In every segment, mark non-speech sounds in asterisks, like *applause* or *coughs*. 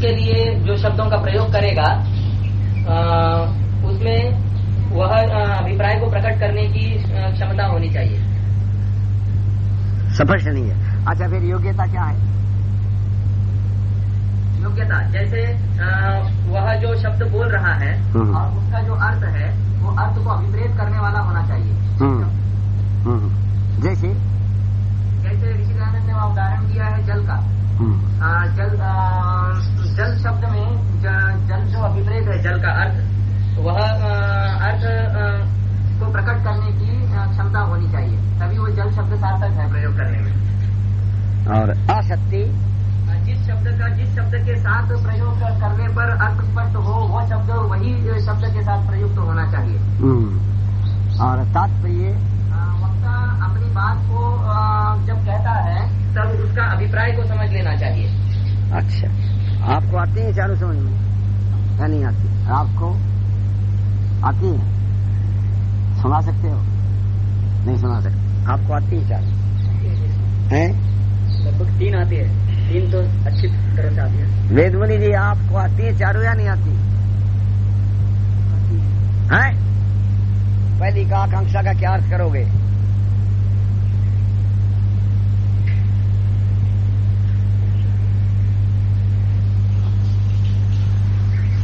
उसके लिए जो शब्दों का प्रयोग करेगा उसमें वह अभिप्राय को प्रकट करने की क्षमता होनी चाहिए। स्पष्ट नहीं है। अच्छा फिर योग्यता क्या है? योग्यता जैसे वह जो शब्द बोल रहा है हम्म। और उसका जो अर्थ है वो अर्थ को अभिप्रेत करने वाला होना चाहिए। हम्म, हम्म। जैसे? जैसे ऋषि ने वह उदाहरण दिया है जल का। जल जल शब्द में जल जो अभिप्रेत है जल का अर्थ वह अर्थ को प्रकट करने की क्षमता होनी चाहिए। तभी वो जल शब्द सार्थक है प्रयोग करने में। और आसक्ति अ, जिस शब्द का जिस शब्द के साथ प्रयोग करने पर अर्थ स्पष्ट हो वो शब्द वही शब्द के साथ प्रयुक्त होना चाहिए। हम्म, और तात्पर्य? वक्ता अपनी बात को जब कहता है तब उसका अभिप्राय को समझ लेना चाहिए। अच्छा। आपको आती है चारों समझ में? या नहीं आती। आपको आती है? सुना सकते हो? नहीं सुना सकते। आपको आती है चारों। है? लगभग तीन आती है। तीन तो अच्छी तरह से आती है। वेदमुनि जी आपको आती है चारों या नहीं आती? है? पहली का आकांक्षा का क्या अर्थ करोगे?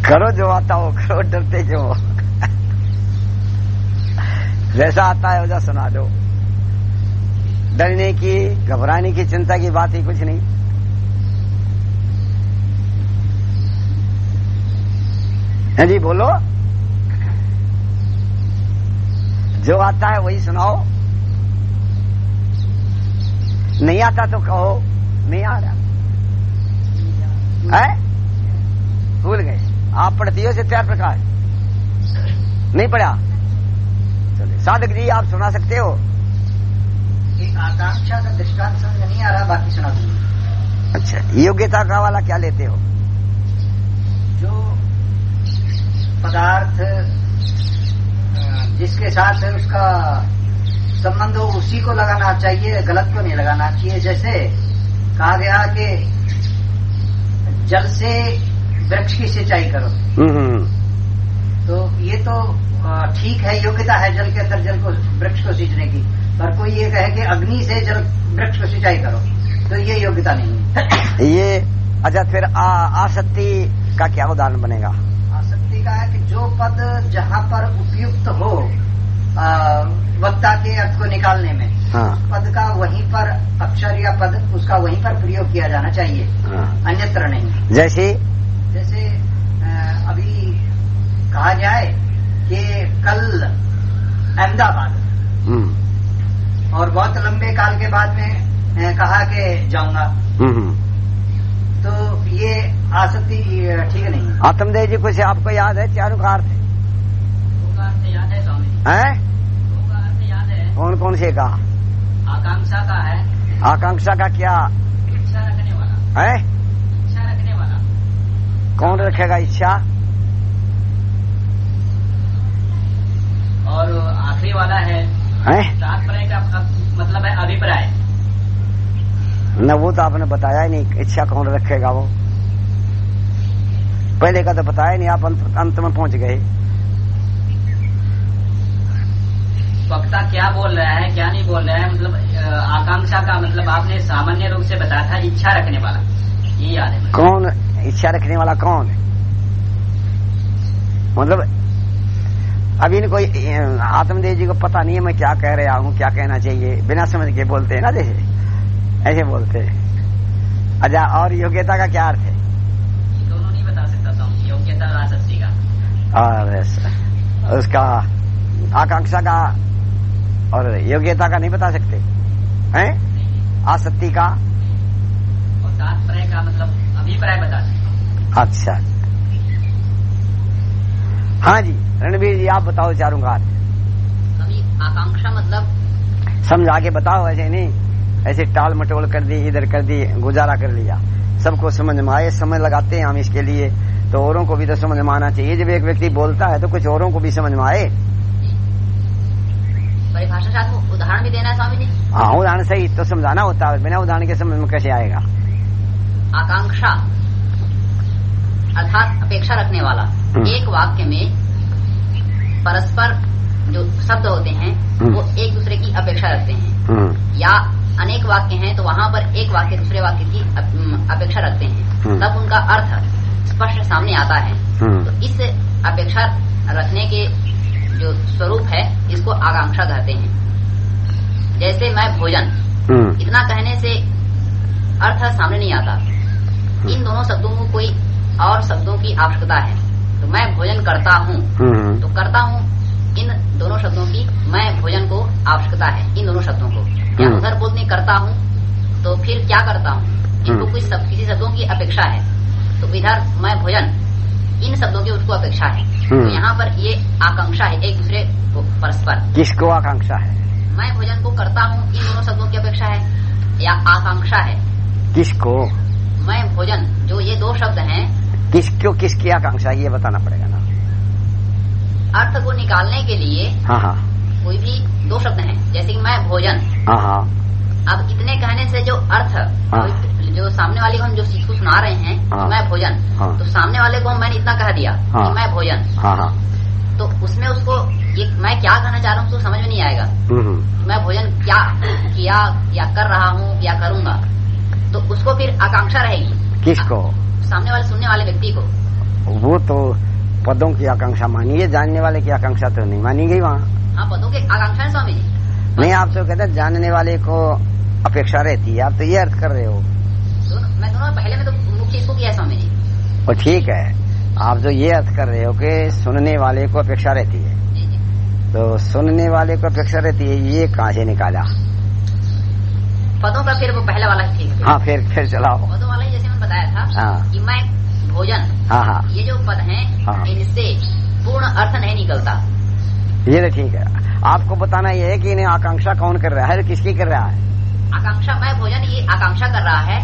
करो जो आता हो करो, डरते क्यों हो? जैसा आता है वैसा सुना दो। डरने की, घबराने की चिंता की बात ही कुछ नहीं। है जी, बोलो। जो आता है वही सुनाओ। नहीं आता तो कहो, नहीं आ रहा। है? भूल गए। आप पढ़ती हो से चार प्रकार नहीं पढ़ा? चलिए साधक जी आप सुना सकते हो। एक आकांक्षा का दृष्टांत समझ नहीं आ रहा बाकी सुना दूँगी। अच्छा योग्यता का वाला क्या लेते हो? जो पदार्थ जिसके साथ है उसका संबंध हो उसी को लगाना चाहिए गलत को नहीं लगाना चाहिए। जैसे कहा गया कि जल से वृक्ष की सिंचाई करो। हम्म तो ये तो ठीक है योग्यता है जल के अंदर जल को वृक्ष को सींचने की। पर कोई ये कहे कि अग्नि से जल वृक्ष को सिंचाई करो तो ये योग्यता नहीं है। *coughs* ये अच्छा फिर आ, आसक्ति का क्या उदाहरण बनेगा? आसक्ति का है कि जो पद जहाँ पर उपयुक्त हो वक्ता के अर्थ को निकालने में हाँ। पद का वहीं पर अक्षर या पद उसका वहीं पर प्रयोग किया जाना चाहिए। हाँ। अन्यत्र नहीं। जैसे जैसे अभी कहा जाए कि कल अहमदाबाद। हम्म। और बहुत लंबे काल के बाद में कहा कि जाऊँगा। हम्म तो ये आसक्ति ठीक नहीं? है आत्मदेव जी कुछ आपको याद है? चारों का अर्थ याद है स्वामी। है? है। कौन कौन से का? आकांक्षा का है। आकांक्षा का क्या? इच्छा रखने वाला। है? कौन रखेगा इच्छा? और आखिरी वाला है। है? तात्पर्य का मतलब है अभिप्राय। न वो तो आपने बताया ही नहीं इच्छा कौन रखेगा वो? पहले का तो बताया नहीं आप अंत, अंत में पहुँच गए। वक्ता क्या बोल रहा है क्या नहीं बोल रहा है? मतलब आकांक्षा का मतलब आपने सामान्य रूप से बताया था इच्छा रखने वाला। ये कौन? इच्छा रखने वाला कौन? है मतलब अभी इनको आत्मदेव जी को पता नहीं है मैं क्या कह रहा हूँ क्या कहना चाहिए। बिना समझ के बोलते हैं ना जैसे? ऐसे बोलते हैं। अच्छा और योग्यता का क्या अर्थ है? दोनों नहीं बता सकता था। योग्यता का और उसका आकांक्षा का और योग्यता का नहीं बता सकते? हैं? आसक्ति का? का मतलब अभिप्राय बता सकते अच्छा। हाँ जी रणवीर जी आप बताओ चारों का आकांक्षा मतलब? समझा के बताओ ऐसे नहीं ऐसे टाल मटोल कर दी इधर कर दी गुजारा कर लिया। सबको समझ में आए समय लगाते हैं हम इसके लिए। तो औरों को भी तो समझ में आना चाहिए। जब एक व्यक्ति बोलता है तो कुछ औरों को भी समझ में आए। परिभाषा उदाहरण भी देना है स्वामी जी। हाँ उदाहरण सही तो समझाना होता है। बिना उदाहरण के समझ में कैसे आएगा? आकांक्षा अर्थात अपेक्षा रखने वाला। हम्म। एक वाक्य में परस्पर जो शब्द होते हैं हम्म। वो एक दूसरे की अपेक्षा रखते हैं। हम्म, या अनेक वाक्य हैं तो वहाँ पर एक वाक्य दूसरे वाक्य की अपेक्षा रखते हैं। तब उनका अर्थ स्पष्ट सामने आता है। तो इस अपेक्षा रखने के जो स्वरूप है इसको आकांक्षा कहते हैं। जैसे मैं भोजन। इतना कहने से अर्थ सामने नहीं आता। इन दोनों शब्दों को कोई और शब्दों की आवश्यकता है। तो मैं भोजन करता हूँ। हम्म, तो करता हूँ इन दोनों शब्दों की मैं भोजन को आवश्यकता है इन दोनों शब्दों को। या हम्म। उधर बोलने करता हूँ तो फिर क्या करता हूँ? इनको हम्म। कुछ सब, किसी शब्दों की अपेक्षा है तो इधर मैं भोजन इन शब्दों की उसको अपेक्षा है। तो हम्म। यहाँ पर ये आकांक्षा है एक दूसरे को परस्पर। किसको आकांक्षा है? मैं भोजन को करता हूँ इन दोनों शब्दों की अपेक्षा है या आकांक्षा है। किसको? मैं भोजन जो ये दो शब्द हैं। किस किसको किसकी आकांक्षा ये बताना पड़ेगा ना। अर्थ को निकालने के लिए हाँ हाँ। कोई भी दो शब्द हैं जैसे कि मैं भोजन। हाँ हाँ। अब इतने कहने से जो अर्थ हाँ। जो सामने वाले को हम जो चीज़ को सुना रहे हैं हाँ। मैं भोजन हाँ। तो सामने वाले को मैंने इतना कह दिया हाँ। कि मैं भोजन। हाँ हाँ। तो उसमें उसको ये मैं क्या कहना चाह रहा हूँ उसको समझ में नहीं आएगा। हम्म, हम्म, मैं भोजन क्या किया या कर रहा हूँ या करूँगा। तो उसको फिर आकांक्षा रहेगी। किसको? सामने वाले सुनने वाले व्यक्ति को। वो तो पदों की आकांक्षा मानी है जानने वाले की आकांक्षा तो नहीं मानी गई वहाँ। हाँ पदों की आकांक्षा है स्वामी जी। नहीं आप तो कहते जानने वाले को अपेक्षा रहती है आप तो ये अर्थ कर रहे हो। मैं दोनों पहले में तो मुख्य इसको किया स्वामी जी। और ठीक है। आप जो ये अर्थ कर रहे हो कि सुनने वाले को अपेक्षा रहती है। जी जी। तो सुनने वाले को अपेक्षा रहती है ये कहा से निकाला? पदों का फिर वो पहले वाला ही ठीक हाँ। फिर फिर चलाओ। पदों वाला ही जैसे मैंने बताया था हाँ। कि मैं भोजन हाँ हाँ। ये जो पद है हाँ। इनसे पूर्ण अर्थ नहीं निकलता। ये तो ठीक है। आपको बताना ये है कि इन्हें आकांक्षा कौन कर रहा है? किसकी कर रहा है? आकांक्षा मैं भोजन ये आकांक्षा कर रहा है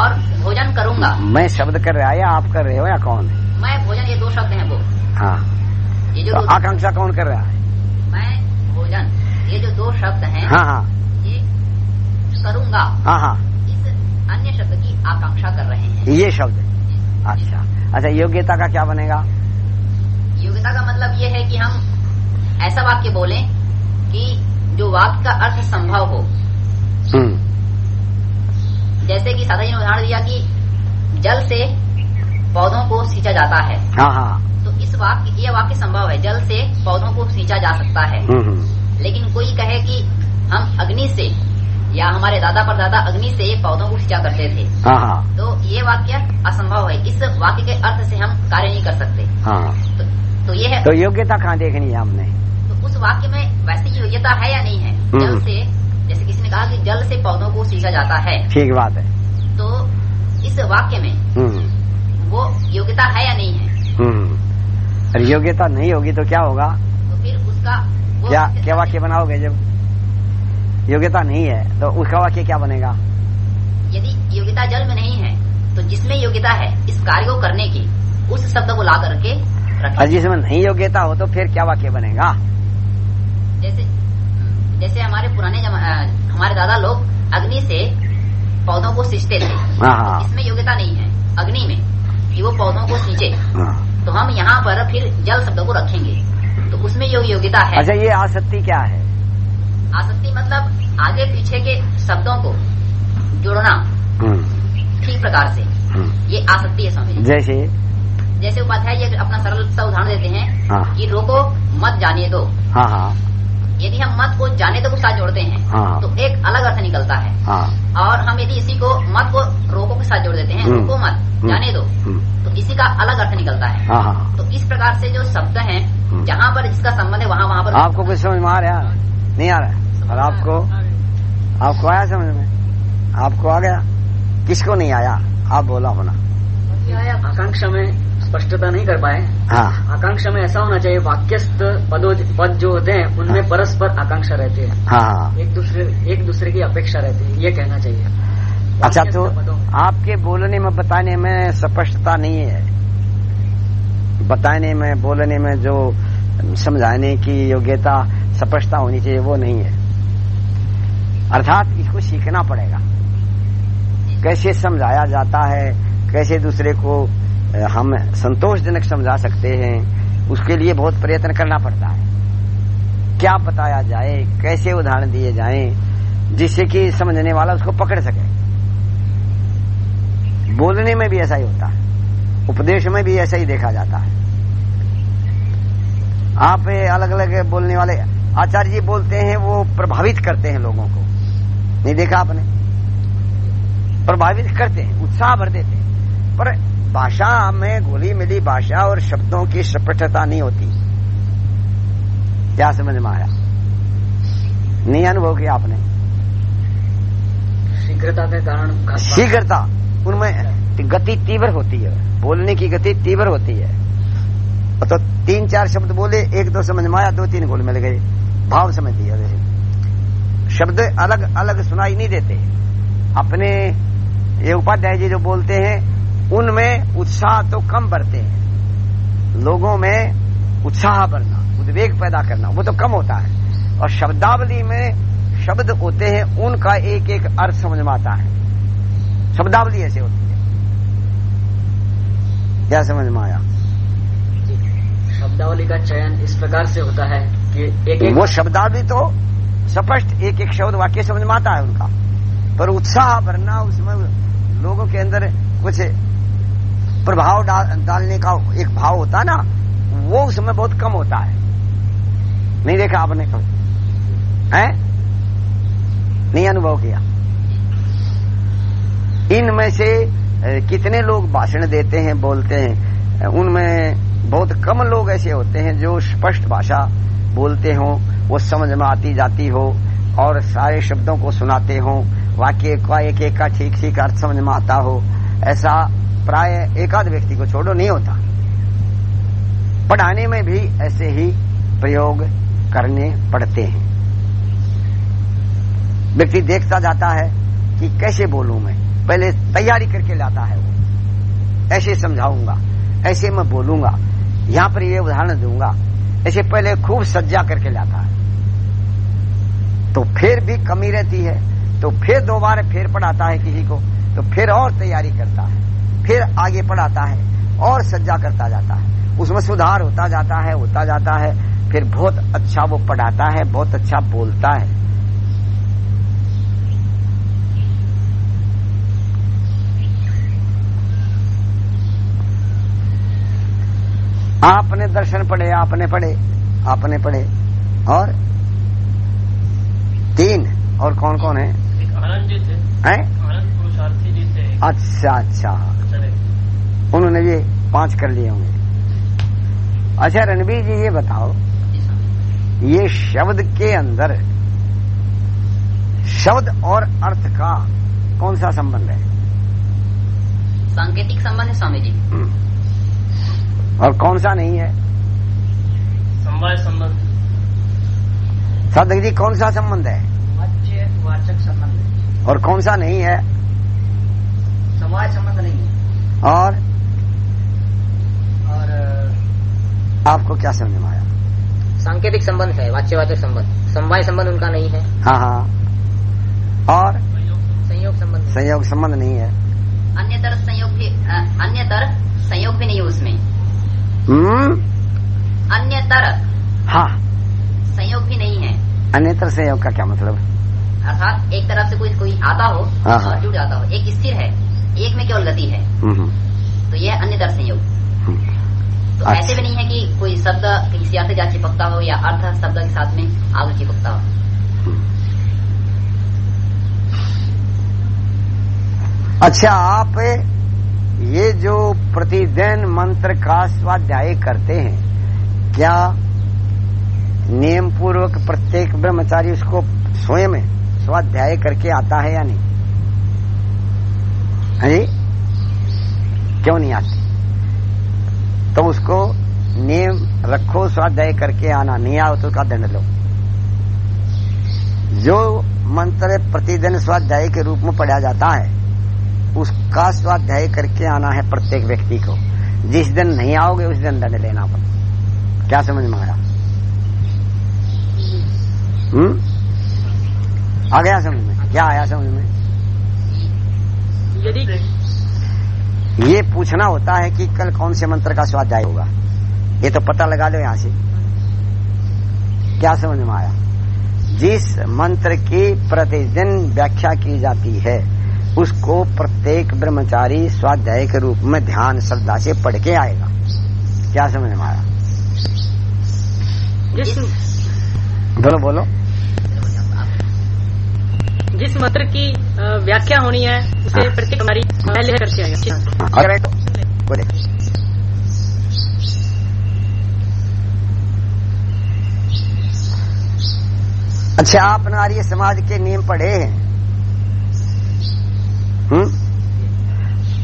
और भोजन करूँगा। मैं शब्द कर रहा है या आप कर रहे हो या कौन? है मैं भोजन ये दो शब्द हैं वो। हाँ। ये जो तो आकांक्षा कौन कर रहा है? मैं भोजन ये जो दो शब्द हैं हाँ हाँ। करूँगा। हाँ हाँ। इस अन्य शब्द की आकांक्षा कर रहे हैं। ये शब्द अच्छा। अच्छा योग्यता का क्या बनेगा? योग्यता का मतलब ये है कि हम ऐसा वाक्य बोले कि जो वाक्य का अर्थ संभव हो। हम्म। जैसे कि सादा जी ने उदाहरण दिया कि जल से पौधों को सींचा जाता है। हाँ हाँ। तो इस वाक्य ये वाक्य संभव है। जल से पौधों को सींचा जा सकता है। हम्म हम्म, लेकिन कोई कहे कि हम अग्नि से या हमारे दादा परदादा अग्नि से पौधों को सिंचा करते थे। हाँ हाँ। तो ये वाक्य असंभव है। इस वाक्य के अर्थ से हम कार्य नहीं कर सकते। हाँ। तो, तो ये है। तो योग्यता कहाँ देखनी है हमने? तो उस वाक्य में वैसी योग्यता है या नहीं है? हम्म। जल से जैसे किसी ने कहा कि जल से पौधों को सींचा जाता है। ठीक बात है। तो इस वाक्य में हम्म। वो योग्यता है या नहीं है? हम्म। योग्यता नहीं होगी तो क्या होगा? तो फिर उसका वो क्या क्या वाक्य बनाओगे जब? योग्यता नहीं है तो उसका वाक्य क्या बनेगा? यदि योग्यता जल में नहीं है तो जिसमें योग्यता है इस कार्य को करने की उस शब्द को ला करके और रखें जिसमें नहीं योग्यता हो तो फिर क्या वाक्य बनेगा? जैसे जैसे हमारे पुराने जमा, हमारे दादा लोग अग्नि से पौधों को सींचते थे। हाँ हाँ। इसमें योग्यता नहीं है अग्नि में कि वो पौधों को सींचे। हाँ। तो हम यहाँ पर फिर जल शब्द को रखेंगे। तो उसमें यो योग्यता है अच्छा ये आसक्ति क्या है? आसक्ति मतलब आगे पीछे के शब्दों को जोड़ना हम्म, ठीक प्रकार से। हम्म। ये आसक्ति है स्वामी जैसे? जैसे उपाध्याय ये अपना सरल सा उदाहरण देते हैं हाँ। कि रोको मत जाने दो। हाँ हाँ। यदि हम मत को जाने दो के साथ जोड़ते हैं हाँ। तो एक अलग अर्थ निकलता है। हाँ। और हम यदि इसी को मत को रोको के साथ जोड़ देते हैं हम्म। रोको मत। जाने दो तो इसी का अलग अर्थ निकलता है। हाँ हाँ। तो इस प्रकार से जो शब्द हैं। जहाँ पर जिसका संबंध है वहाँ वहाँ पर आपको कुछ समझ में आ रहा है? नहीं आ रहा है। और आपको आपको आया समझ में? आपको आ गया? किसको नहीं आया? आप बोला होना। आकांक्षा में स्पष्टता नहीं कर पाए। हाँ। आकांक्षा में ऐसा होना चाहिए वाक्यस्थ पदों पद जो होते हैं उनमें परस्पर आकांक्षा रहती है। हाँ हाँ। एक दूसरे एक दूसरे की अपेक्षा रहती है ये कहना चाहिए। अच्छा तो। आपके बोलने में बताने में स्पष्टता नहीं है। बताने में बोलने में जो समझाने की योग्यता स्पष्टता होनी चाहिए, वो नहीं है। अर्थात इसको सीखना पड़ेगा। कैसे समझाया जाता है, कैसे दूसरे को हम संतोषजनक समझा सकते हैं, उसके लिए बहुत प्रयत्न करना पड़ता है। क्या बताया जाए, कैसे उदाहरण दिए जाएँ, जिससे कि समझने वाला उसको पकड़ सके। बोलने में भी ऐसा ही होता है, उपदेश में भी ऐसा ही देखा जाता है। आप अलग अलग बोलने वाले आचार्य जी बोलते हैं वो प्रभावित करते हैं लोगों को। नहीं देखा आपने? प्रभावित करते हैं उत्साह भर देते हैं। पर भाषा में घुली मिली भाषा और शब्दों की स्पष्टता नहीं होती। क्या समझ में आया? नहीं अनुभव किया आपने? शीघ्रता के कारण शीघ्रता उनमें गति तीव्र होती है। बोलने की गति तीव्र होती है। तो तीन चार शब्द बोले एक दो समझ में आया दो तीन गोल मिल गए भाव समझ दिया जैसे शब्द अलग अलग सुनाई नहीं देते। अपने ये उपाध्याय जी जो बोलते हैं, उनमें उत्साह तो कम बढ़ते हैं। लोगों में उत्साह बढ़ना, उद्वेग पैदा करना, वो तो कम होता है। और शब्दावली में शब्द होते हैं, उनका एक एक अर्थ समझ में आता है। शब्दावली ऐसे होती है। क्या समझ में आया? शब्दावली का चयन इस प्रकार से होता है एक एक वो शब्दावली तो स्पष्ट एक एक शब्द वाक्य समझ में आता है उनका। पर उत्साह भरना उसमें लोगों के अंदर कुछ प्रभाव डाल, डालने का एक भाव होता ना वो उसमें बहुत कम होता है। नहीं देखा आपने कभी? है? नहीं अनुभव किया? इनमें से कितने लोग भाषण देते हैं बोलते हैं? उनमें बहुत कम लोग ऐसे होते हैं जो स्पष्ट भाषा बोलते हो, वो समझ में आती जाती हो और सारे शब्दों को सुनाते हो। वाक्य का एक एक का ठीक ठीक अर्थ समझ में आता हो। ऐसा प्राय एकाध व्यक्ति को छोड़ो, नहीं होता। पढ़ाने में भी ऐसे ही प्रयोग करने पड़ते हैं। व्यक्ति देखता जाता है कि कैसे बोलूँ मैं। पहले तैयारी करके लाता है वो। ऐसे समझाऊँगा, ऐसे मैं बोलूँगा। यहाँ पर ये उदाहरण दूँगा। ऐसे पहले खूब सज्जा करके लाता है। तो फिर भी कमी रहती है तो फिर दो बार फिर पढ़ाता है किसी को तो फिर और तैयारी करता है, फिर आगे पढ़ाता है, और सज्जा करता जाता है। उसमें सुधार होता जाता है, होता जाता है, फिर बहुत अच्छा वो पढ़ाता है, बहुत अच्छा बोलता है। आपने दर्शन पढ़े आपने पढ़े आपने पढ़े। और तीन और कौन कौन है आनंद जी थे। हैं? पुरुषार्थी जी थे। अच्छा अच्छा। उन्होंने ये पाँच कर लिए होंगे। अच्छा रणबीर जी ये बताओ। ये शब्द के अंदर शब्द और अर्थ का कौन सा संबंध है? सांकेतिक संबंध है स्वामी जी। और कौन सा नहीं है? समवाय संबंध। साधक जी कौन सा संबंध है? वाचक संबंध। और कौन सा नहीं है? समवाय संबंध नहीं है। और? और आपको क्या समझ में आया? सांकेतिक संबंध है वाच्यवाचक संबंध। समवाय संबंध उनका नहीं है। हाँ हाँ। और? संयोग संबंध। संयोग संबंध नहीं है। अन्यतर संयोग भी अ, अन्यतर संयोग भी नहीं है उसमें। हम्म? अन्यतर। हाँ। संयोग भी नहीं है। अन्यत्र संयोग का क्या मतलब? अर्थात एक तरफ़ से कोई कोई आता हो हाँ, हाँ। और जुड़ जाता हो। एक स्थिर है एक में केवल गति है। हम्म, तो यह अन्यतर संयोग। हम्म। तो अच्छा। ऐसे भी नहीं है कि कोई शब्द किसी अर्थ के साथ चिपकता हो या अर्थ शब्द के साथ में आगे चिपकता हो। अच्छा आप ये जो प्रतिदिन मंत्र का स्वाध्याय करते हैं, क्या नियम पूर्वक प्रत्येक ब्रह्मचारी उसको स्वयं स्वाध्याय करके आता है या नहीं? हाँ क्यों नहीं आते? तो उसको नियम रखो, स्वाध्याय करके आना, नहीं आओ तो उसका दंड लो। जो मंत्र प्रतिदिन स्वाध्याय के रूप में पढ़ा जाता है उसका स्वाध्याय करके आना है प्रत्येक व्यक्ति को। जिस दिन नहीं आओगे उस दिन दंड लेना पड़ेगा। क्या समझ में आया? हम्म? आ गया समझ में? क्या आया समझ में? यदि ये पूछना होता है कि कल कौन से मंत्र का स्वाध्याय होगा। ये तो पता लगा लो यहाँ से। क्या समझ में आया? जिस मंत्र की प्रतिदिन व्याख्या की जाती है उसको प्रत्येक ब्रह्मचारी स्वाध्याय के रूप में ध्यान श्रद्धा से पढ़ के आएगा। क्या समझ में आया? जिस बोलो बोलो। जिस मंत्र की व्याख्या होनी है उसे हाँ। प्रत्येक हमारी पहले करके आएगा हाँ, अच्छा आप आर्य समाज के नियम पढ़े हैं हम्म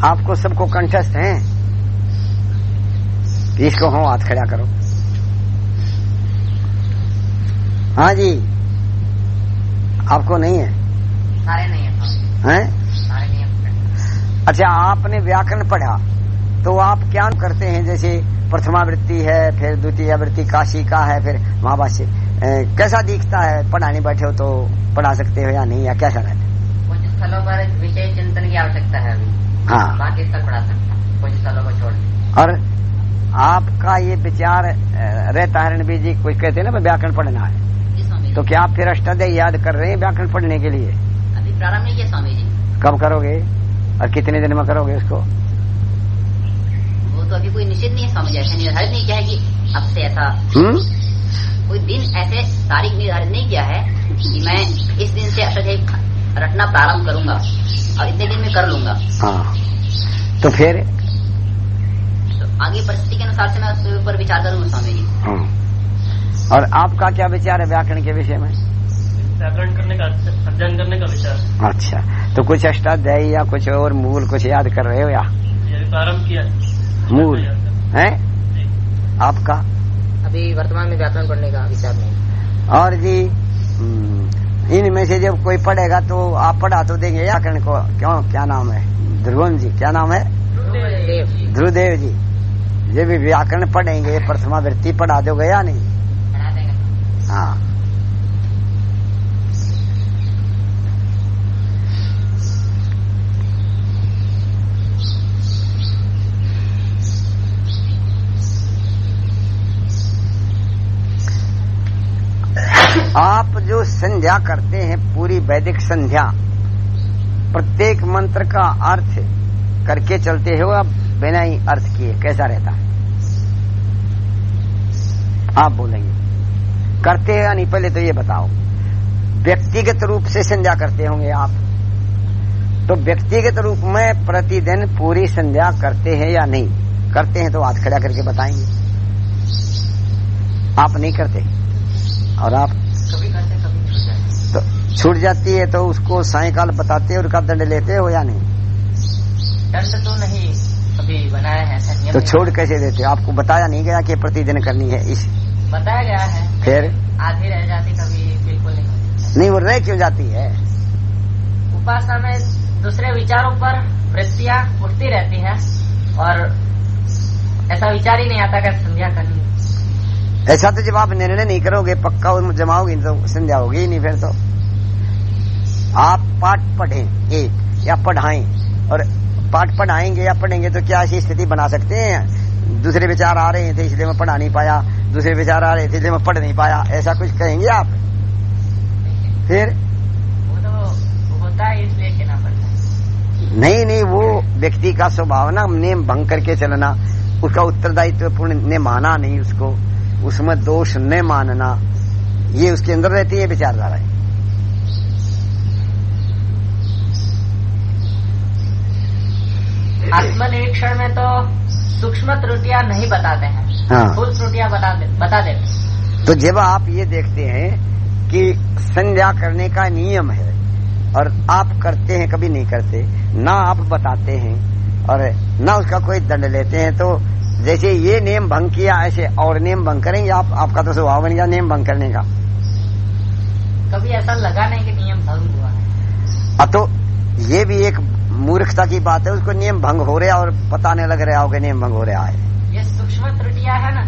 आपको सबको कंठस्थ हैं। इसको हो हाथ खड़ा करो। हाँ जी। आपको नहीं है? सारे नहीं है। हैं? सारे नहीं है। अच्छा आपने व्याकरण पढ़ा तो आप क्या करते हैं? जैसे प्रथमावृत्ति है फिर द्वितीय वृत्ति काशी का है फिर महाभाष्य। कैसा दिखता है? पढ़ाने बैठे हो तो पढ़ा सकते हो या नहीं या कैसा रहता है? कुछ स्थलों पर विशेष चिंतन की आवश्यकता है अभी। हाँ। बाकी स्थल पढ़ा सकता कुछ स्थलों को छोड़ और आपका ये विचार रहता है जी कुछ कहते हैं ना व्याकरण पढ़ना है। तो क्या आप फिर अष्टाध्याय याद कर रहे हैं व्याकरण पढ़ने के लिए? अभी प्रारंभ नहीं किया स्वामी जी। कब करोगे? और कितने दिन में करोगे उसको? वो तो अभी कोई निश्चित नहीं है स्वामी जी ऐसा निर्धारित नहीं किया है कि अब से ऐसा हम्म? कोई दिन ऐसे तारीख निर्धारित नहीं किया है कि मैं इस दिन से अष्टाध्यायी रटना प्रारंभ करूँगा और इतने दिन में कर लूँगा। हाँ। तो फिर? तो आगे परिस्थिति के अनुसार से मैं उसके ऊपर विचार करूँगा स्वामी जी। हाँ। और आपका क्या विचार है व्याकरण के विषय में? व्याकरण करने का अध्ययन करने का विचार। अच्छा। तो कुछ अष्टाध्यायी या कुछ और मूल कुछ याद कर रहे हो या? प्रारंभ किया। मूल। है? आपका? अभी वर्तमान में व्याकरण पढ़ने का विचार नहीं। और जी? हम्म, इनमें से जब कोई पढ़ेगा तो आप पढ़ा तो देंगे व्याकरण को। क्यों? क्या नाम है? ध्रुवन जी। क्या नाम है? ध्रुदेव जी। ये भी व्याकरण पढ़ेंगे प्रथमा वृत्ति पढ़ा दोगे या नहीं? पढ़ा देंगे। हाँ। आप जो संध्या करते हैं, पूरी वैदिक संध्या, प्रत्येक मंत्र का अर्थ करके चलते हो आप, बिना ही अर्थ किए, कैसा रहता है? आप बोलेंगे। करते हैं या नहीं, पहले तो ये बताओ। व्यक्तिगत रूप से संध्या करते होंगे आप। तो व्यक्तिगत रूप में प्रतिदिन पूरी संध्या करते हैं या नहीं? करते हैं तो हाथ खड़ा करके बताएँगे। आप नहीं करते। और आप छूट जाती है तो उसको सायकाल बताते और का दंड लेते हो या नहीं? दंड तो नहीं अभी बनाया है तो छोड़ कैसे देते हो? आपको बताया नहीं गया कि प्रतिदिन करनी है इस बताया गया है। फिर? आधी रह जाती कभी बिल्कुल नहीं नहीं वो रह क्यों जाती है? उपासना में दूसरे विचारों पर वृत्तियाँ उठती रहती है और ऐसा विचार ही नहीं आता कि संध्या करनी ऐसा तो जब आप निर्णय नहीं करोगे पक्का जमाओगे तो संध्या होगी ही नहीं फिर तो। आप पाठ पढ़ें, एक, या पढ़ाएँ। और पाठ पढ़ाएँगे या पढ़ेंगे तो क्या ऐसी स्थिति बना सकते हैं? दूसरे विचार आ रहे थे इसलिए मैं पढ़ा नहीं पाया। दूसरे विचार आ रहे थे इसलिए मैं पढ़ नहीं पाया। ऐसा कुछ कहेंगे आप? फिर? तो होता है इसलिए है नहीं नहीं, वो व्यक्ति का स्वभाव ना नियम भंग करके चलना, उसका उत्तरदायित्व पूर्ण ने माना नहीं उसको, उसमें दोष न मानना, ये उसके अंदर रहती है विचारधारा आत्मनिरीक्षण में तो सूक्ष्म त्रुटियाँ नहीं बताते हैं। हाँ। फुल त्रुटियाँ बता दे, बता देते तो जब आप ये देखते हैं कि संध्या करने का नियम है और आप करते हैं कभी नहीं करते ना आप बताते हैं और ना उसका कोई दंड लेते हैं तो जैसे ये नियम भंग किया ऐसे और नियम भंग करेंगे आप आपका तो स्वभाव बन गया नियम भंग करने का। कभी ऐसा लगा नहीं कि नियम भंग हुआ है। अब तो ये भी एक मूर्खता की बात है उसको नियम भंग हो रहा और बताने लग रहा होगा नियम भंग हो रहा है ये सूक्ष्म त्रुटियाँ है ना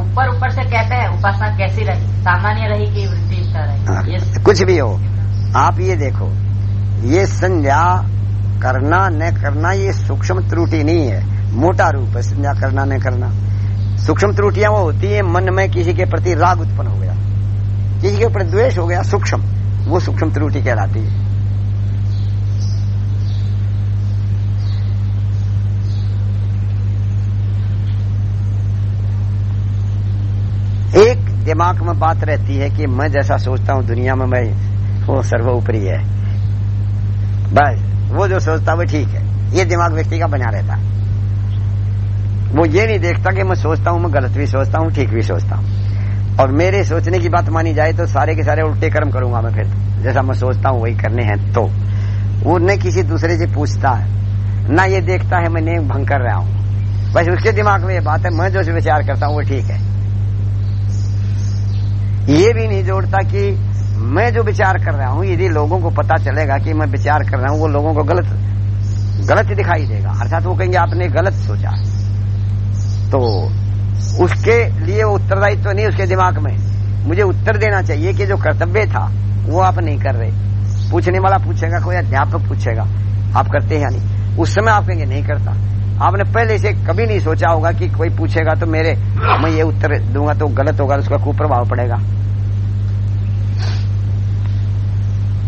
ऊपर ऊपर से कहते हैं उपासना कैसी रही? सामान्य रही कि वृद्धि तरह हाँ, रही कुछ भी हो आप ये देखो ये संध्या करना न करना ये सूक्ष्म त्रुटि नहीं है। मोटा रूप है संध्या करना न करना। सूक्ष्म त्रुटियाँ वो होती है मन में किसी के प्रति राग उत्पन्न हो गया। किसी के ऊपर द्वेष हो गया सूक्ष्म। वो सूक्ष्म त्रुटि कहलाती है एक दिमाग में बात रहती है कि मैं जैसा सोचता हूँ, दुनिया में मैं वो सर्वोपरि है। बस, वो जो सोचता है वो ठीक है। ये दिमाग व्यक्ति का बना रहता है। वो ये नहीं देखता कि मैं सोचता हूँ, मैं गलत भी सोचता हूँ, ठीक भी सोचता हूँ। और मेरे सोचने की बात मानी जाए तो सारे के सारे उल्टे कर्म करूँगा मैं फिर। जैसा मैं सोचता हूँ, वही करने हैं तो। वो न किसी दूसरे से पूछता है, ना ये देखता है मैं नियम भंग कर रहा हूँ। बस उसके दिमाग में ये बात है, मैं जो विचार करता हूँ, वो ठीक है। ये भी नहीं जोड़ता कि मैं जो विचार कर रहा हूँ, यदि लोगों को पता चलेगा कि मैं विचार कर रहा हूँ, वो लोगों को गलत गलत दिखाई देगा। अर्थात वो कहेंगे, आपने गलत सोचा। तो उसके लिए उत्तरदायित्व तो नहीं, उसके दिमाग में। मुझे उत्तर देना चाहिए कि जो कर्तव्य था, वो आप नहीं कर रहे। पूछने वाला पूछेगा, कोई अध्यापक पूछेगा, आप करते हैं या नहीं? उस समय आप कहेंगे, नहीं करता। आपने पहले से कभी नहीं सोचा होगा कि कोई पूछेगा तो मेरे, मैं ये उत्तर दूँगा तो गलत होगा, उसका कुप्रभाव पड़ेगा।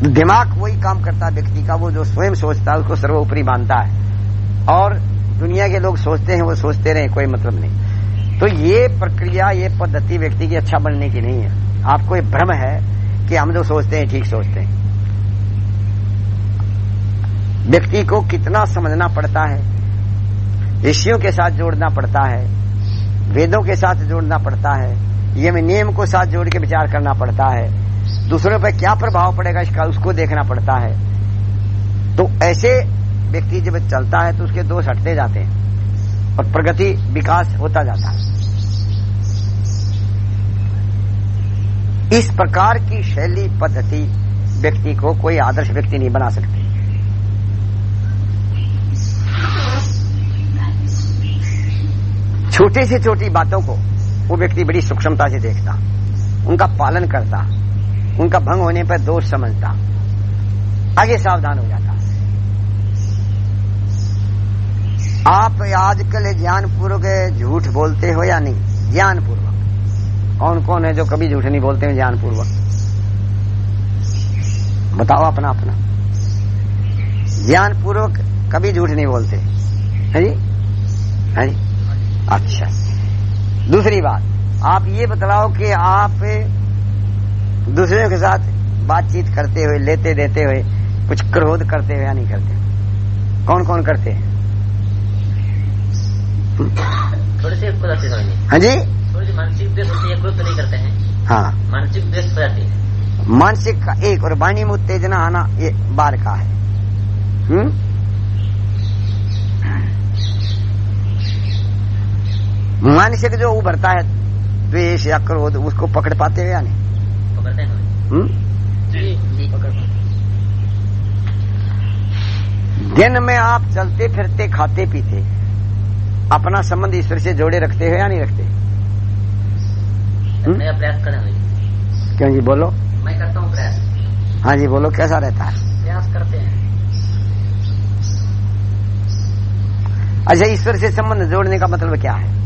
दिमाग वही काम करता व्यक्ति का, वो जो स्वयं सोचता है, उसको सर्वोपरि मानता है। और दुनिया के लोग सोचते हैं, वो सोचते रहे, कोई मतलब नहीं। तो ये प्रक्रिया, ये पद्धति व्यक्ति की अच्छा बनने की नहीं है। आपको ये भ्रम है कि हम जो सोचते हैं, ठीक सोचते हैं। व्यक्ति को कितना समझना पड़ता है ऋषियों के साथ जोड़ना पड़ता है, वेदों के साथ जोड़ना पड़ता है, ये में नियम को साथ जोड़ के विचार करना पड़ता है। दूसरों पर क्या प्रभाव पड़ेगा इसका, उसको देखना पड़ता है। तो ऐसे व्यक्ति जब चलता है तो उसके दोष हटते जाते हैं और प्रगति विकास होता जाता है। इस प्रकार की शैली पद्धति व्यक्ति को कोई आदर्श व्यक्ति नहीं बना सकती। छोटे से छोटी बातों को वो व्यक्ति बड़ी सूक्ष्मता से देखता, उनका पालन करता, उनका भंग होने पर दोष समझता, आगे सावधान हो जाता। आप आजकल ज्ञानपूर्वक झूठ बोलते हो या नहीं? ज्ञानपूर्वक। कौन कौन है जो कभी झूठ नहीं बोलते हैं ज्ञानपूर्वक? बताओ अपना अपना ज्ञानपूर्वक कभी झूठ नहीं बोलते। है जी? है जी? अच्छा। दूसरी बात आप ये बतलाओ कि आप दूसरे के साथ बातचीत करते हुए लेते देते हुए कुछ क्रोध करते हुए या नहीं करते? कौन कौन करते हैं? थोड़ी सी हाँ जी? थोड़ी सी मानसिक द्वेष होती है क्रोध तो नहीं करते हैं। हाँ। मानसिक द्वेष हो जाती है। मानसिक का एक और वाणी में उत्तेजना आना ये बार का है। हम्म? मानसिक जो उभरता है द्वेष या क्रोध उसको पकड़ पाते हो या नहीं? पकड़ते हैं। हम्म? पकड़ दिन में आप चलते फिरते खाते पीते अपना संबंध ईश्वर से जोड़े रखते हो या नहीं रखते? मैं प्रयास करें क्यों जी बोलो? मैं करता हूँ प्रयास। हाँ जी बोलो कैसा रहता है? प्रयास करते हैं। अच्छा ईश्वर से संबंध जोड़ने का मतलब क्या है?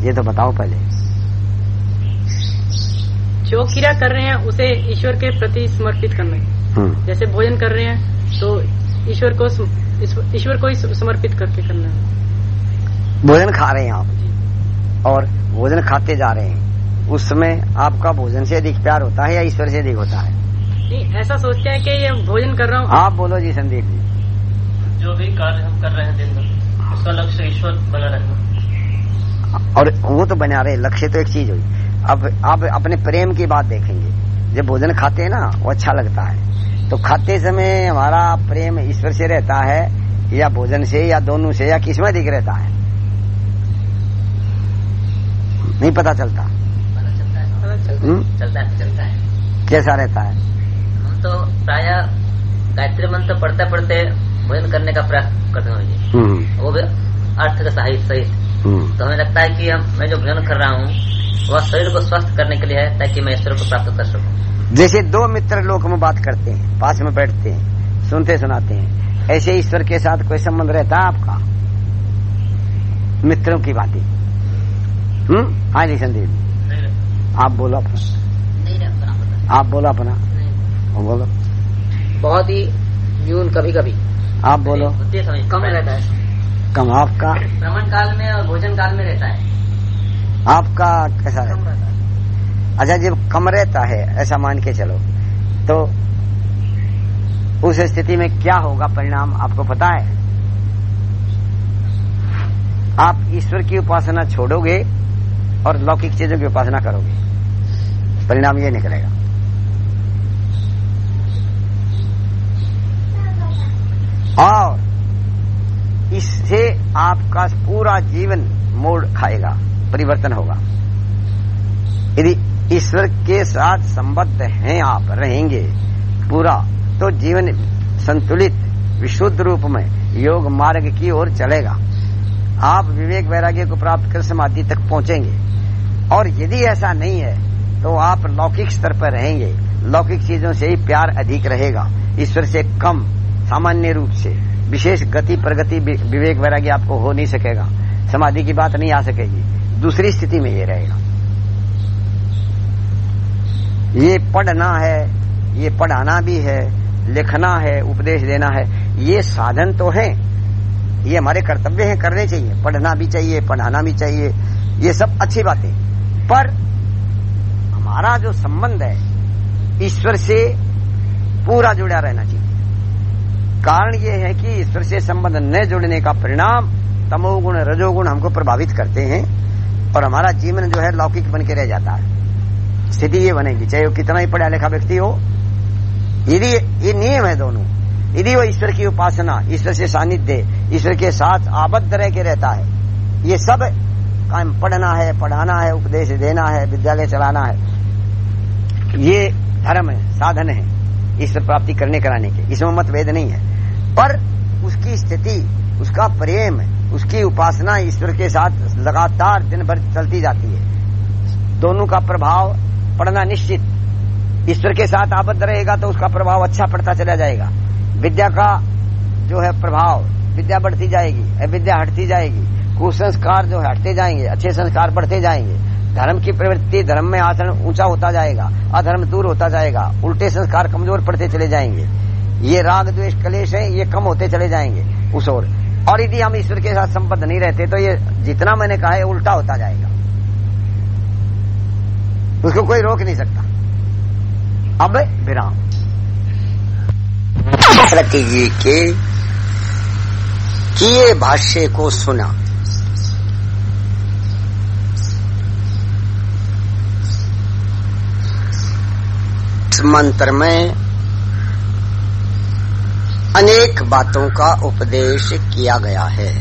ये तो बताओ पहले। जो क्रिया कर रहे हैं उसे ईश्वर के प्रति समर्पित करना है। हम्म। जैसे भोजन कर रहे हैं तो ईश्वर को ईश्वर को ही समर्पित करके करना है। भोजन खा रहे हैं आप। और भोजन खाते जा रहे हैं। उस समय आपका भोजन से अधिक प्यार होता है या ईश्वर से अधिक होता है? नहीं ऐसा सोचते हैं कि ये भोजन कर रहा हूँ। आप बोलो जी संदीप जी। जो भी कार्य हम कर रहे हैं दिन भर उसका लक्ष्य ईश्वर बना रहना। और वो तो बना रहे लक्ष्य तो एक चीज़ हुई। अब आप अपने प्रेम की बात देखेंगे। जब भोजन खाते हैं ना वो अच्छा लगता है। तो खाते समय हमारा प्रेम ईश्वर से रहता है या भोजन से या दोनों से या किसमें अधिक रहता है। नहीं पता चलता। पता चलता है। पता चलता हम्म? चलता है चलता है। कैसा रहता है? हम तो प्राय गायत्री मंत्र पढ़ते पढ़ते भोजन करने का प्रयास करते हैं। हम्म, वो भी अर्थ का सहित सहित। तो हमें लगता है कि हम मैं जो भोजन कर रहा हूँ वह शरीर को स्वस्थ करने के लिए है ताकि मैं ईश्वर को प्राप्त कर सकूँ। जैसे दो मित्र लोग में बात करते हैं पास में बैठते हैं सुनते सुनाते हैं ऐसे ईश्वर के साथ कोई संबंध रहता है आपका? मित्रों की बातें। हम्म? हाँ जी संदीप। आप बोलो अपना। आप बोलो अपना। बोलो। बहुत ही न्यून कभी कभी आप बोलो। कम रहता है। कम आपका? भ्रमण काल में और भोजन काल में रहता है। आपका कैसा रहता है? है। अच्छा जब कम रहता है ऐसा मान के चलो तो उस स्थिति में क्या होगा परिणाम आपको पता है? आप ईश्वर की उपासना छोड़ोगे और लौकिक चीज़ों की उपासना करोगे। परिणाम ये निकलेगा। और इससे आपका पूरा जीवन मोड़ खाएगा, परिवर्तन होगा। यदि ईश्वर के साथ संबद्ध हैं, आप रहेंगे पूरा तो जीवन संतुलित, विशुद्ध रूप में योग मार्ग की ओर चलेगा। आप विवेक वैराग्य को प्राप्त कर समाधि तक पहुँचेंगे। और यदि ऐसा नहीं है तो आप लौकिक स्तर पर रहेंगे। लौकिक चीज़ों से ही प्यार अधिक रहेगा। ईश्वर से कम, सामान्य रूप से। विशेष गति, प्रगति विवेक, वैराग्य आपको हो नहीं सकेगा। समाधि की बात नहीं आ सकेगी। दूसरी स्थिति में ये रहेगा। ये पढ़ना है, ये पढ़ाना भी है, लिखना है, उपदेश देना है, ये साधन तो है। ये हमारे कर्तव्य हैं, करने चाहिए। पढ़ना भी चाहिए, पढ़ाना भी चाहिए। ये सब अच्छी बातें। पर हमारा जो संबंध है, ईश्वर से पूरा जुड़ा रहना चाहिए। कारण ये है कि ईश्वर से संबंध न जुड़ने का परिणाम तमोगुण, रजोगुण हमको प्रभावित करते हैं और हमारा जीवन जो है लौकिक बन के रह जाता है। स्थिति ये बनेगी, चाहे वो कितना ही पढ़ा लिखा व्यक्ति हो। यदि ये नियम है दोनों। यदि वो ईश्वर की उपासना, ईश्वर से सानिध्य, ईश्वर के साथ आबद्ध रह के रहता है, ये सब काम पढ़ना है, पढ़ाना है, उपदेश देना है, विद्यालय चलाना है। ये धर्म है, साधन है। ईश्वर प्राप्ति करने कराने के। इसमें मतभेद नहीं है। पर उसकी स्थिति, उसका प्रेम, उसकी उपासना ईश्वर के साथ लगातार दिन भर चलती जाती है। दोनों का प्रभाव पड़ना निश्चित। ईश्वर के साथ आबद्ध रहेगा तो उसका प्रभाव अच्छा पड़ता चला जाएगा। विद्या का जो है प्रभाव, विद्या बढ़ती जाएगी विद्या हटती जाएगी। कुसंस्कार जो है हटते जाएँगे, अच्छे संस्कार बढ़ते जाएँगे। धर्म की प्रवृत्ति धर्म में आचरण ऊँचा होता जाएगा, अधर्म दूर होता जाएगा, उल्टे संस्कार कमज़ोर पड़ते चले जाएँगे। ये राग, द्वेष, कलेश है, ये कम होते चले जाएँगे उस ओर। और यदि हम ईश्वर के साथ संबद्ध नहीं रहते तो ये जितना मैंने कहा है, उल्टा होता जाएगा। उसको कोई रोक नहीं सकता। अब विराम। सरस्वती जी के किए भाष्य को सुना। मंत्र में अनेक बातों का उपदेश किया गया है।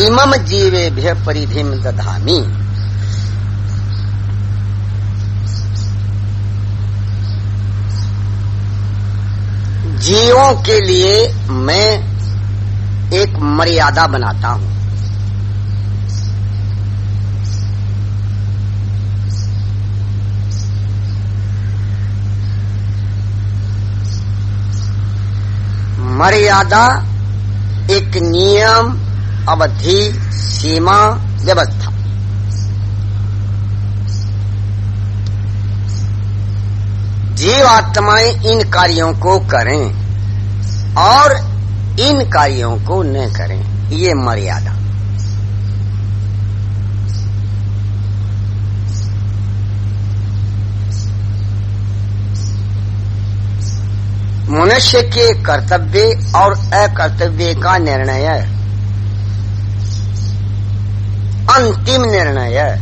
इमम जीवे परिधिम दधामी। जीवों के लिए मैं एक मर्यादा बनाता हूँ। मर्यादा एक नियम, अवधि, सीमा, व्यवस्था। जीवात्माएँ इन कार्यों को करें और इन कार्यों को न करें, ये मर्यादा मनुष्य के कर्तव्य और अकर्तव्य का निर्णय अंतिम निर्णय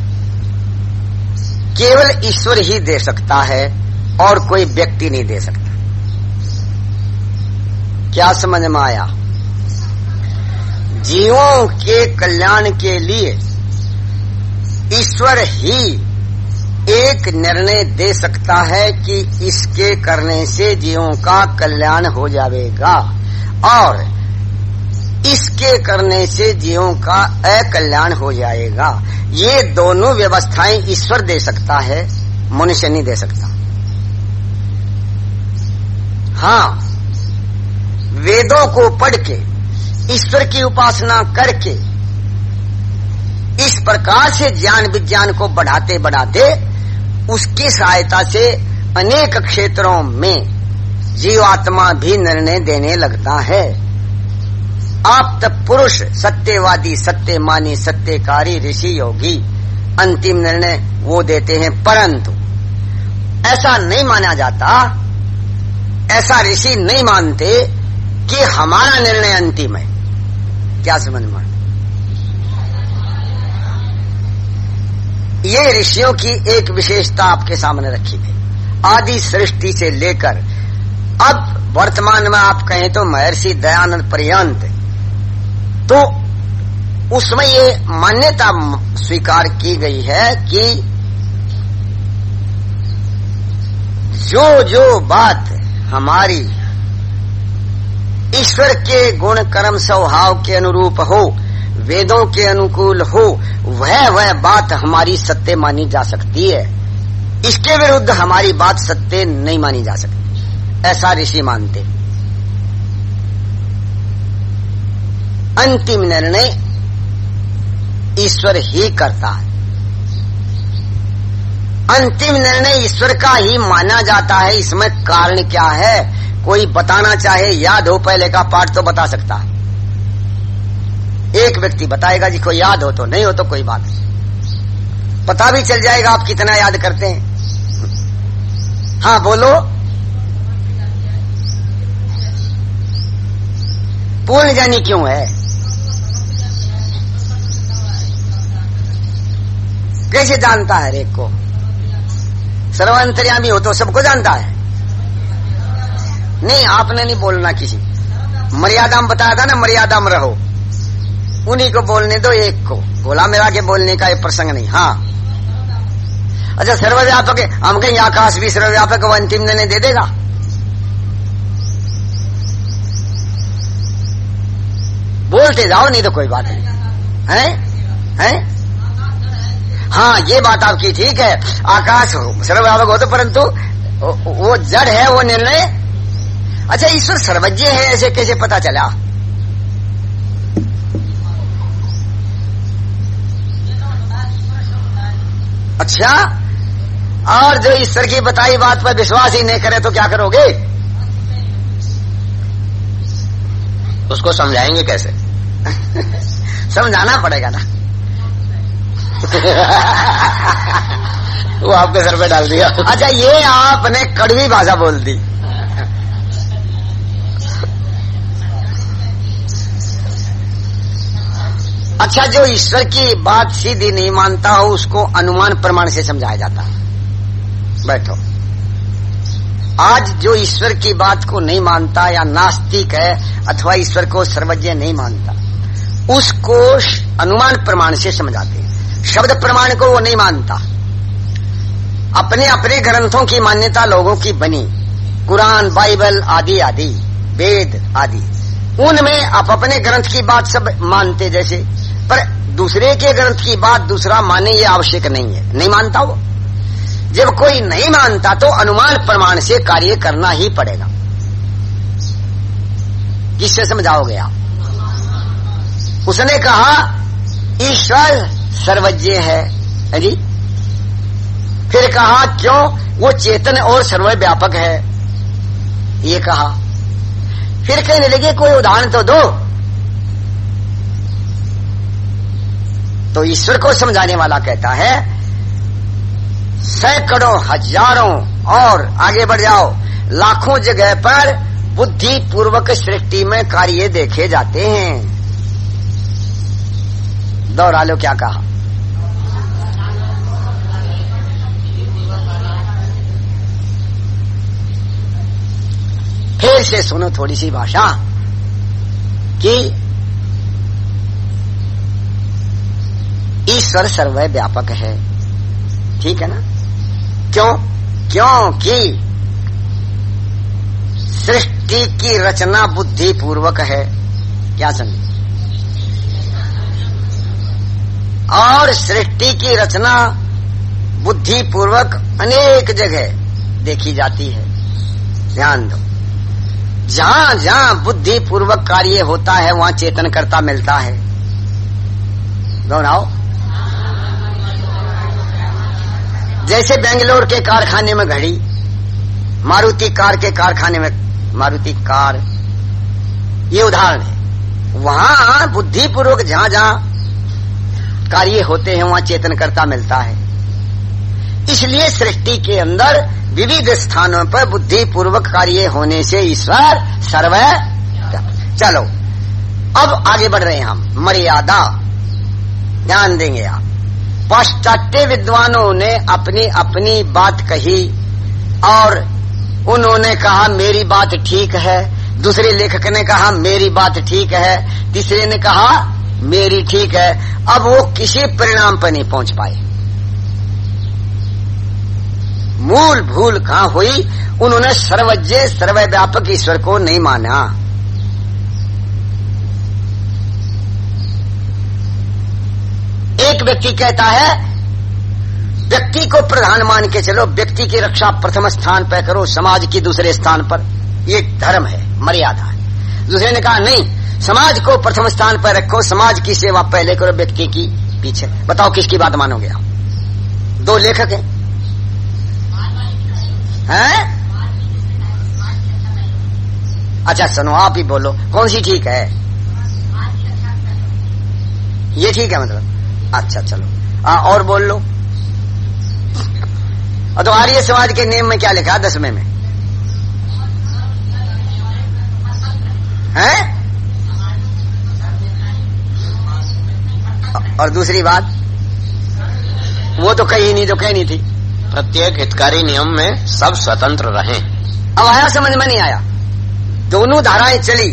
केवल ईश्वर ही दे सकता है और कोई व्यक्ति नहीं दे सकता। क्या समझ में आया? जीवों के कल्याण के लिए ईश्वर ही एक निर्णय दे सकता है कि इसके करने से जीवों का कल्याण हो जाएगा। और इसके करने से जीवों का अकल्याण हो जाएगा। ये दोनों व्यवस्थाएँ ईश्वर दे सकता है, मनुष्य नहीं दे सकता। हाँ वेदों को पढ़ के ईश्वर की उपासना करके, इस प्रकार से ज्ञान विज्ञान को बढ़ाते बढ़ाते उसकी सहायता से अनेक क्षेत्रों में जीवात्मा भी निर्णय देने लगता है। आप तब पुरुष, सत्यवादी, सत्यमानी, सत्यकारी, ऋषि, योगी, अंतिम निर्णय वो देते हैं, परंतु ऐसा नहीं माना जाता, ऐसा ऋषि नहीं मानते कि हमारा निर्णय अंतिम है। क्या समझ में ये ऋषियों की एक विशेषता आपके सामने रखी थी। आदि सृष्टि से लेकर अब वर्तमान में आप कहें तो महर्षि दयानंद पर्यंत तो उसमें ये मान्यता स्वीकार की गई है कि जो जो बात हमारी ईश्वर के गुण कर्म स्वभाव के अनुरूप हो वेदों के अनुकूल हो, वह वह बात हमारी सत्य मानी जा सकती है। इसके विरुद्ध हमारी बात सत्य नहीं मानी जा सकती। ऐसा ऋषि मानते अंतिम निर्णय ईश्वर ही करता है। अंतिम निर्णय ईश्वर का ही माना जाता है। इसमें कारण क्या है? कोई बताना चाहे, याद हो, पहले का पाठ तो बता सकता है। एक व्यक्ति बताएगा जी, कोई याद हो तो नहीं हो तो कोई बात नहीं। पता भी चल जाएगा आप कितना याद करते हैं। हाँ बोलो। पूर्ण जानी क्यों है? कैसे जानता है एक को? सर्वांतर्यामी हो तो सबको जानता है। नहीं, आपने नहीं बोलना किसी। मर्यादा में बताया था ना, मर्यादा में रहो। उन्हीं को बोलने दो एक को। बोला मेरा के बोलने का ये प्रसंग नहीं। हाँ। अच्छा सर्वव्यापक है। हम कहीं आकाश भी सर्वव्यापक वो अंतिम निर्णय दे देगा। बोलते जाओ, नहीं तो कोई बात नहीं। है? हैं? हाँ ये बात आपकी ठीक है। आकाश हो सर्वव्यापक हो तो परंतु वो जड़ है, वो निर्णय। अच्छा ईश्वर सर्वज्ञ है, ऐसे कैसे पता चला? अच्छा? और जो ईश्वर की बताई बात पर विश्वास ही नहीं करे तो क्या करोगे? उसको समझाएँगे कैसे? *laughs* समझाना पड़ेगा ना। *laughs* वो आपके सर पे डाल दिया। *laughs* अच्छा ये आपने कड़वी भाषा बोल दी। अच्छा जो ईश्वर की बात सीधी नहीं मानता हो उसको अनुमान प्रमाण से समझाया जाता है। बैठो। आज जो ईश्वर की बात को नहीं मानता या नास्तिक है, अथवा ईश्वर को सर्वज्ञ नहीं मानता, उसको अनुमान प्रमाण से समझाते हैं। शब्द प्रमाण को वो नहीं मानता। अपने अपने ग्रंथों की मान्यता लोगों की बनी। कुरान, बाइबल आदि आदि, वेद आदि। उनमें आप अपने ग्रंथ की बात सब मानते, जैसे पर दूसरे के ग्रंथ की बात दूसरा माने ये आवश्यक नहीं है। नहीं मानता वो? जब कोई नहीं मानता तो अनुमान प्रमाण से कार्य करना ही पड़ेगा। किससे समझाओगे आप? उसने कहा, ईश्वर सर्वज्ञ है। जी? फिर कहा, क्यों? वो चेतन और सर्वव्यापक है। ये कहा। फिर कहने लगे, कोई उदाहरण तो दो। तो ईश्वर को समझाने वाला कहता है, सैकड़ों, हज़ारों और आगे बढ़ जाओ। लाखों जगह पर बुद्धि पूर्वक सृष्टि में कार्य देखे जाते हैं। दोहरा लो क्या कहा? फिर से सुनो थोड़ी सी भाषा कि ईश्वर सर्व व्यापक है। ठीक है ना? क्यों? क्योंकि सृष्टि की रचना बुद्धि पूर्वक है। क्या समझे? और सृष्टि की रचना बुद्धि पूर्वक अनेक जगह देखी जाती है। ध्यान दो। जहाँ जहाँ बुद्धि पूर्वक कार्य होता है, वहाँ चेतन करता मिलता है। दोहराओ। जैसे बेंगलोर के कारखाने में घड़ी, मारुति कार के कारखाने में, मारुति कार। ये उदाहरण है। वहाँ बुद्धिपूर्वक जहाँ जहाँ कार्य होते हैं, वहाँ चेतन करता मिलता है। इसलिए सृष्टि के अंदर विविध स्थानों पर बुद्धि पूर्वक कार्य होने से ईश्वर सर्व चलो। अब आगे बढ़ रहे हैं हम। मर्यादा। ध्यान देंगे आप। पाश्चात्य विद्वानों ने अपनी अपनी बात कही और उन्होंने कहा, मेरी बात ठीक है। दूसरे लेखक ने कहा, मेरी बात ठीक है। तीसरे ने कहा, मेरी ठीक है। अब वो किसी परिणाम पर नहीं पहुँच पाए। मूल भूल कहा हुई? उन्होंने सर्वज्ञ, सर्वव्यापक ईश्वर को नहीं माना। एक व्यक्ति कहता है, व्यक्ति को प्रधान मान के चलो, व्यक्ति की रक्षा प्रथम स्थान पर करो, समाज की दूसरे स्थान पर। ये धर्म है, मर्यादा है। दूसरे ने कहा, नहीं, समाज को प्रथम स्थान पर रखो, समाज की सेवा पहले करो, व्यक्ति की पीछे। बताओ किसकी बात मानोगे आप? दो लेखक हैं। हैं? अच्छा सुनो, आप ही बोलो, कौन सी ठीक है? ये ठीक है मतलब? अच्छा चलो। आ, और बोल लो। और तो आर्य समाज के नियम में क्या लिखा दसवें में? हैं? और दूसरी बात? वो तो कही नहीं तो कहनी थी। प्रत्येक हितकारी नियम में सब स्वतंत्र रहे। अब आया समझ में नहीं आया। दोनों धाराएँ चली।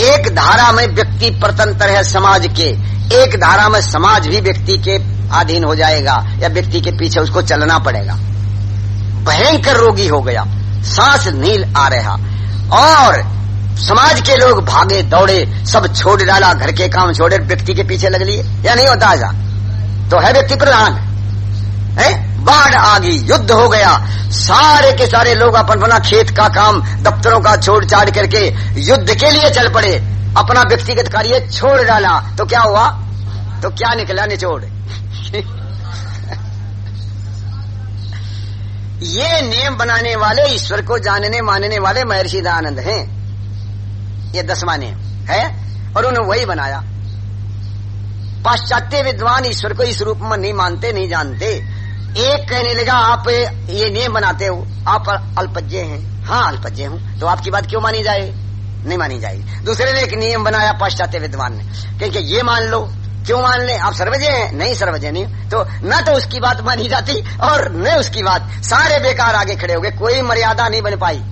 एक धारा में व्यक्ति परतंत्र है समाज के एक धारा में समाज भी व्यक्ति के अधीन हो जाएगा या व्यक्ति के पीछे उसको चलना पड़ेगा। भयंकर रोगी हो गया। सांस नील आ रहा। और समाज के लोग भागे, दौड़े, सब छोड़ डाला, घर के काम छोड़े, व्यक्ति के पीछे लग लिए। या नहीं होता ऐसा तो है व्यक्ति प्रधान। है? बाढ़ आ गई, युद्ध हो गया। सारे के सारे लोग अपन अपना खेत का काम, दफ्तरों का छोड़ छाड़ करके युद्ध के लिए चल पड़े। अपना व्यक्तिगत कार्य छोड़ डाला। तो क्या हुआ? तो क्या निकला निचोड़? *laughs* ये नियम बनाने वाले, ईश्वर को जानने, मानने वाले महर्षि दयानंद हैं। ये दसवा नियम है, और उन्होंने वही बनाया। पाश्चात्य विद्वान ईश्वर को इस रूप में नहीं मानते, नहीं जानते। एक कहने लगा, आप ये नियम बनाते हो, आप अल्पज्ञ हैं। हाँ अल्पज्ञ हूँ। तो आपकी बात क्यों मानी जाए? नहीं मानी जाएगी। दूसरे ने एक नियम बनाया पाश्चात्य विद्वान ने। क्योंकि ये मान लो, क्यों मान ले? आप सर्वजय हैं? नहीं सर्वजय नहीं तो न तो उसकी बात मानी जाती और न उसकी बात। सारे बेकार आगे खड़े हो गए, कोई मर्यादा नहीं बन पाई।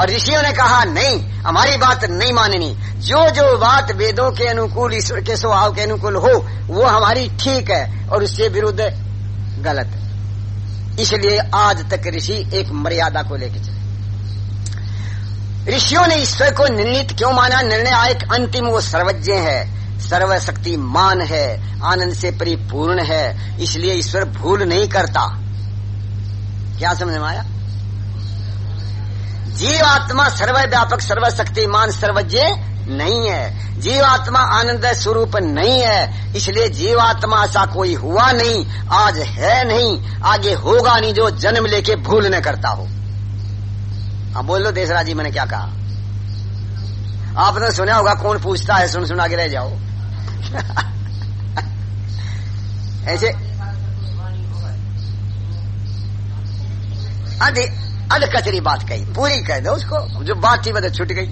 और ऋषियों ने कहा, नहीं, हमारी बात नहीं माननी। जो जो बात वेदों के अनुकूल, ईश्वर के स्वभाव के अनुकूल हो, वो हमारी ठीक है और उससे विरुद्ध गलत इसलिए आज तक ऋषि एक मर्यादा को लेकर चले। ऋषियों ने ईश्वर को निर्णित क्यों माना? निर्णय एक अंतिम वो सर्वज्ञ है। सर्वशक्ति मान है। आनंद से परिपूर्ण है। इसलिए ईश्वर भूल नहीं करता। क्या समझ में आया? जीव जीवात्मा सर्वव्यापक, सर्वशक्तिमान, सर्वज्ञ नहीं है। जीवात्मा आनंद स्वरूप नहीं है। इसलिए जीवात्मा ऐसा कोई हुआ नहीं। आज है नहीं। आगे होगा नहीं जो जन्म लेके भूल न करता हो। हाँ बोलो देशराज जी, मैंने क्या कहा? आपने सुना होगा कौन पूछता है, सुन सुना के रह जाओ। *laughs* ऐसे अध अध कचरी बात कही, पूरी कह दो उसको। जो बात थी बदल छूट गई।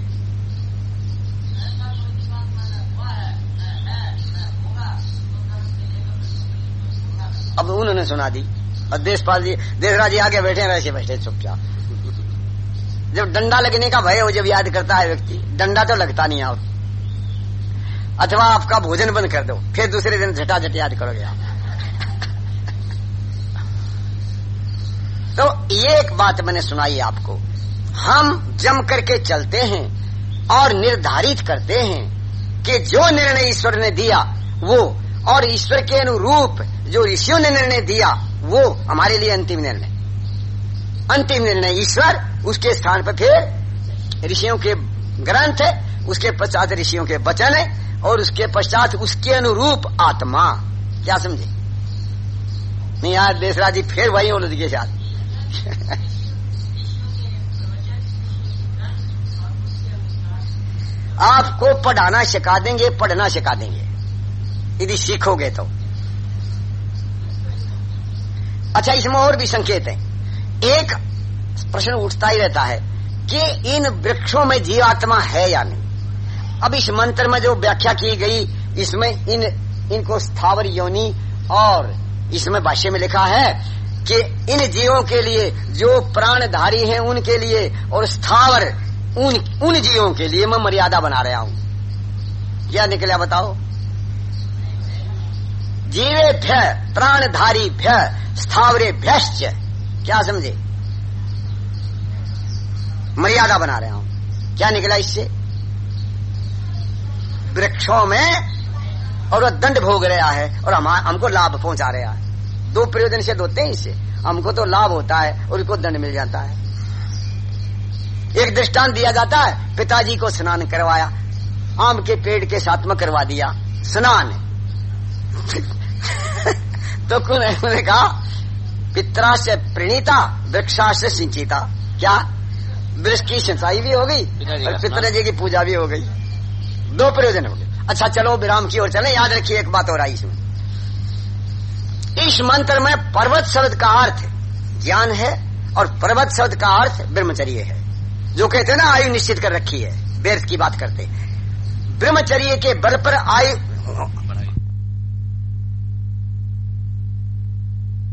अब उन्होंने सुना दी। और देशपाल जी देशराज जी आगे बैठे वैसे बैठे चुपचाप। जब डंडा लगने का भय हो, जब याद करता है व्यक्ति, डंडा तो लगता नहीं आप अथवा आपका भोजन बंद कर दो, फिर दूसरे दिन झटाझट याद करोगे आप। तो ये एक बात मैंने सुनाई आपको। हम जम करके चलते हैं और निर्धारित करते हैं कि जो निर्णय ईश्वर ने दिया, वो और ईश्वर के अनुरूप जो ऋषियों ने निर्णय दिया, वो हमारे लिए अंतिम निर्णय। अंतिम निर्णय ईश्वर, उसके स्थान पर फिर ऋषियों के ग्रंथ है, उसके पश्चात ऋषियों के वचन है, और उसके पश्चात उसके अनुरूप आत्मा। क्या समझे? नहीं यार देशराज जी फिर वही उलझ गए साथ आपको पढ़ाना सिखा देंगे, पढ़ना सिखा देंगे। यदि सीखोगे तो। अच्छा इसमें और भी संकेत है। एक प्रश्न उठता ही रहता है कि इन वृक्षों में जीवात्मा है या नहीं? अब इस मंत्र में जो व्याख्या की गई, इसमें इन, इनको स्थावर योनि और इसमें भाष्य में लिखा है कि इन जीवों के लिए जो प्राणधारी हैं उनके लिए और स्थावर उन उन जीवों के लिए मैं मर्यादा बना रहा हूँ। क्या निकला बताओ? जीवे भ्य, प्राणधारी भ्य, स्थावरे भ्यश्च। क्या समझे? मर्यादा बना रहा हूँ क्या निकला इससे? वृक्षों में और वह दंड भोग रहा है और हम हमको लाभ पहुँचा रहा है। दो प्रयोजन से होते हैं इससे हमको तो लाभ होता है और उसको दंड मिल जाता है। एक दृष्टांत दिया जाता है, पिताजी को स्नान करवाया। आम के पेड़ के साथ में करवा दिया। स्नान। *laughs* तो उन्होंने कहा पित्रा से प्रणीता वृक्षा से सिंचिता। क्या? वृक्ष की सिंचाई भी हो गई और पितृजी की पूजा भी हो गई। दो प्रयोजन हो गए। अच्छा चलो विराम की ओर चले। याद रखिए एक बात और आई इसमें इस मंत्र में पर्वत शब्द का अर्थ ज्ञान है और पर्वत शब्द का अर्थ ब्रह्मचर्य है जो कहते हैं ना आयु निश्चित कर रखी है। व्यर्थ की बात करते ब्रह्मचर्य के बल पर आयु